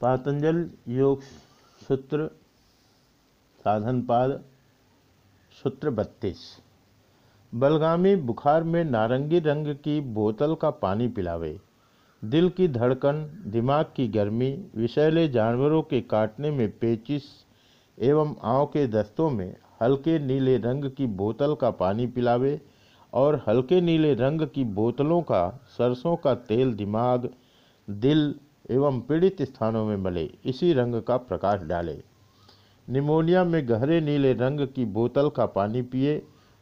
पातंजल योग सूत्र साधनपाद सूत्र बत्तीस। बलगामी बुखार में नारंगी रंग की बोतल का पानी पिलावे। दिल की धड़कन, दिमाग की गर्मी, विषैले जानवरों के काटने में पेचिस, एवं आँव के दस्तों में हल्के नीले रंग की बोतल का पानी पिलावे और हल्के नीले रंग की बोतलों का, सरसों का तेल दिमाग, दिल एवं पीड़ित स्थानों में मले इसी रंग का प्रकाश डाले। निमोनिया में गहरे नीले रंग की बोतल का पानी पिए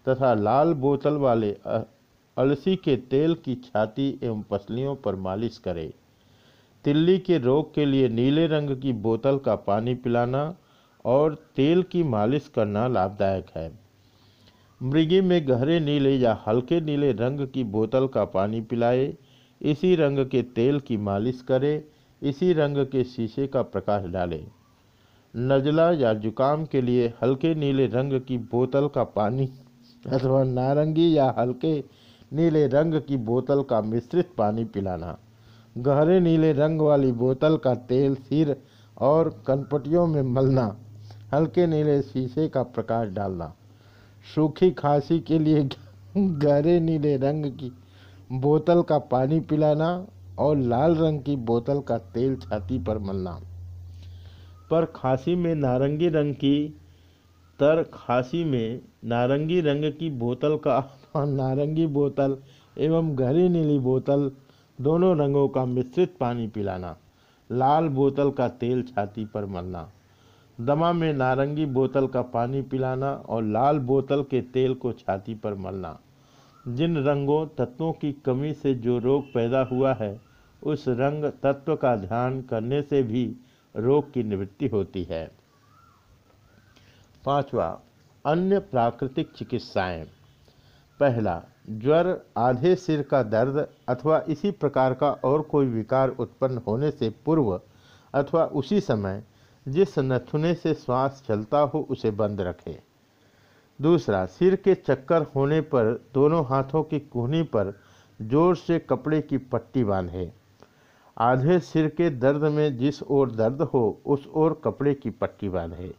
तथा लाल बोतल वाले अलसी के तेल की छाती एवं पसलियों पर मालिश करें। तिल्ली के रोग के लिए नीले रंग की बोतल का पानी पिलाना और तेल की मालिश करना लाभदायक है। मृगी में गहरे नीले या हल्के नीले रंग की बोतल का पानी पिलाए, इसी रंग के तेल की मालिश करे इसी रंग के शीशे का प्रकाश डालें। नजला या जुकाम के लिए हल्के नीले रंग की बोतल का पानी, अथवा नारंगी या हल्के नीले रंग की बोतल का मिश्रित पानी पिलाना। गहरे नीले रंग वाली बोतल का तेल, सिर और कनपटियों में मलना। हल्के नीले शीशे का प्रकाश डालना। सूखी खांसी के लिए गहरे नीले रंग की बोतल का पानी पिलाना। और लाल रंग की बोतल का तेल छाती पर मलना। पर खांसी में नारंगी रंग की तर खांसी में नारंगी रंग की बोतल का और नारंगी बोतल एवं गहरी नीली बोतल दोनों रंगों का मिश्रित पानी पिलाना। लाल बोतल का तेल छाती पर मलना। दमा में नारंगी बोतल का पानी पिलाना और लाल बोतल के तेल को छाती पर मलना। जिन रंगों तत्वों की कमी से जो रोग पैदा हुआ है उस रंग तत्व का ध्यान करने से भी रोग की निवृत्ति होती है। पांचवा, अन्य प्राकृतिक चिकित्साएँ। पहला, ज्वर आधे सिर का दर्द अथवा इसी प्रकार का और कोई विकार उत्पन्न होने से पूर्व अथवा उसी समय जिस नथुने से श्वास चलता हो उसे बंद रखें। दूसरा, सिर के चक्कर होने पर दोनों हाथों की कोहनी पर ज़ोर से कपड़े की पट्टी बांधे। आधे सिर के दर्द में जिस ओर दर्द हो, उस ओर कपड़े की पट्टी बांधे।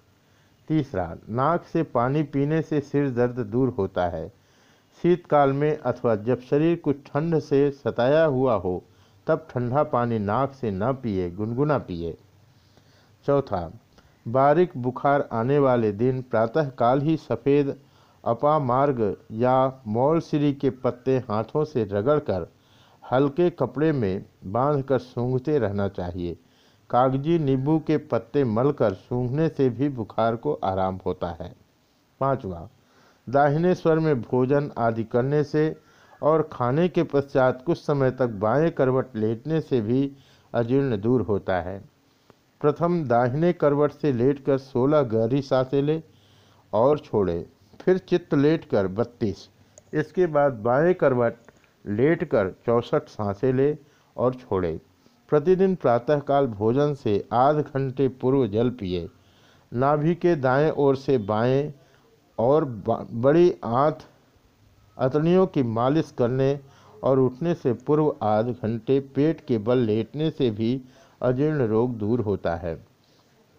तीसरा, नाक से पानी पीने से सिर दर्द दूर होता है। शीतकाल में अथवा जब शरीर कुछ ठंड से सताया हुआ हो, तब ठंडा पानी नाक से न पिए, गुनगुना पिए। चौथा, बारिक बुखार आने वाले दिन प्रातःकाल ही सफ़ेद अपामार्ग या मौलसिरी के पत्ते हाथों से रगड़कर हल्के कपड़े में बांधकर सूंघते रहना चाहिए। कागज़ी नींबू के पत्ते मलकर सूंघने से भी बुखार को आराम होता है। पांचवा, दाहिने स्वर में भोजन आदि करने से और खाने के पश्चात कुछ समय तक बाएँ करवट लेटने से भी अजीर्ण दूर होता है। प्रथम, दाहिने करवट से लेटकर सोलह गहरी साँसें ले और छोड़े। फिर चित्त लेटकर बत्तीस। इसके बाद बाएँ करवट लेटकर चौसठ साँसें ले और छोड़े। प्रतिदिन प्रातःकाल भोजन से आध घंटे पूर्व जल पिए। नाभि के दाएँ ओर से बाएँ और बड़ी आंत अतड़ियों की मालिश करने और उठने से पूर्व आध घंटे पेट के बल लेटने से भी अजीर्ण रोग दूर होता है।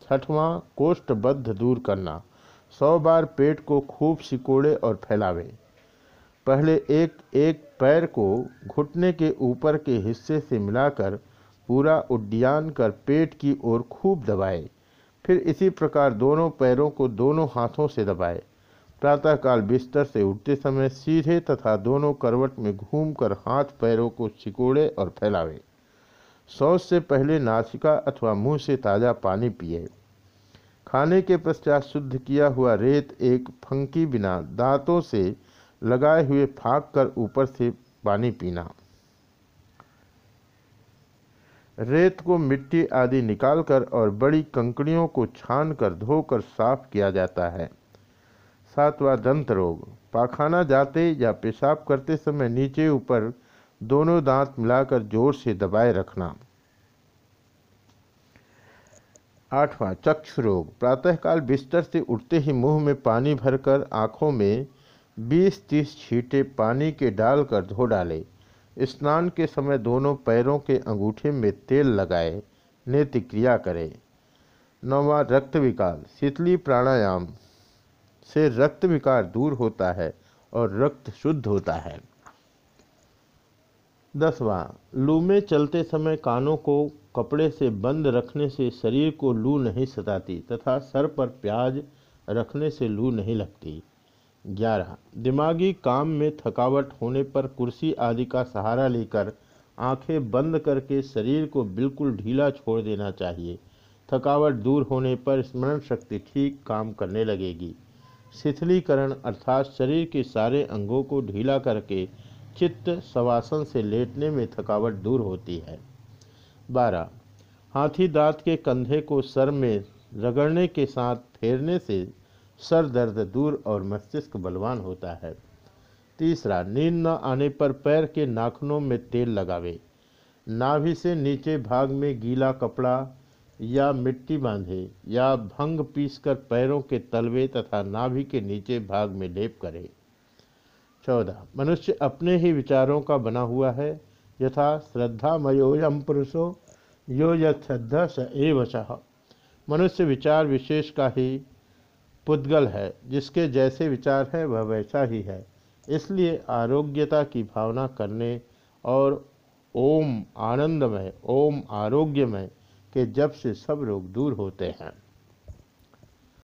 छठवां, कोष्ठबद्ध दूर करना। सौ बार पेट को खूब सिकोड़े और फैलावे। पहले एक एक पैर को घुटने के ऊपर के हिस्से से मिलाकर पूरा उड्डयन कर पेट की ओर खूब दबाए। फिर इसी प्रकार दोनों पैरों को दोनों हाथों से दबाए। प्रातःकाल बिस्तर से उठते समय सीधे तथा दोनों करवट में घूमकर हाथ पैरों को सिकोड़े और फैलावे। शौच से पहले नासिका अथवा मुँह से ताज़ा पानी पिए। खाने के पश्चात शुद्ध किया हुआ रेत एक फंकी बिना दांतों से लगाए हुए फाक कर ऊपर से पानी पीना। रेत को मिट्टी आदि निकालकर और बड़ी कंकड़ियों को छान कर धोकर साफ़ किया जाता है। सातवा दंत रोग। पाखाना जाते या पेशाब करते समय नीचे ऊपर दोनों दांत मिलाकर ज़ोर से दबाए रखना। आठवां चक्षु रोग। प्रातःकाल बिस्तर से उठते ही मुँह में पानी भरकर आँखों में 20-30 छींटे पानी के डालकर धो डाले। स्नान के समय दोनों पैरों के अंगूठे में तेल लगाए नेति क्रिया करे। नौवा, रक्त विकार, शीतली प्राणायाम। से रक्त विकार दूर होता है और रक्त शुद्ध होता है। दसवां, लू में चलते समय कानों को कपड़े से बंद रखने से शरीर को लू नहीं सताती तथा सर पर प्याज रखने से लू नहीं लगती। ग्यारह। दिमागी काम में थकावट होने पर कुर्सी आदि का सहारा लेकर आँखें बंद करके शरीर को बिल्कुल ढीला छोड़ देना चाहिए। थकावट दूर होने पर स्मरण शक्ति ठीक काम करने लगेगी। शिथिलीकरण अर्थात शरीर के सारे अंगों को ढीला करके चित्त सवासन से लेटने में थकावट दूर होती है। बारह। हाथी दांत के कंधे को सर में रगड़ने के साथ फेरने से सर दर्द दूर और मस्तिष्क बलवान होता है। तीसरा, नींद न आने पर पैर के नाखनों में तेल लगावे। नाभि से नीचे भाग में गीला कपड़ा या मिट्टी बांधे या भंग पीसकर पैरों के तलवे तथा नाभि के नीचे भाग में लेप करे। चौदह, मनुष्य अपने ही विचारों का बना हुआ है। यथा, श्रद्धा मयोयम पुरुषो, यो यद्धा स एव मनुष्य विचार विशेष का ही पुद्गल है, जिसके जैसे विचार हैं वह वैसा ही है। इसलिए आरोग्यता की भावना करने और ओम आनंदमय, ओम आरोग्यमय के जब से सब रोग दूर होते हैं।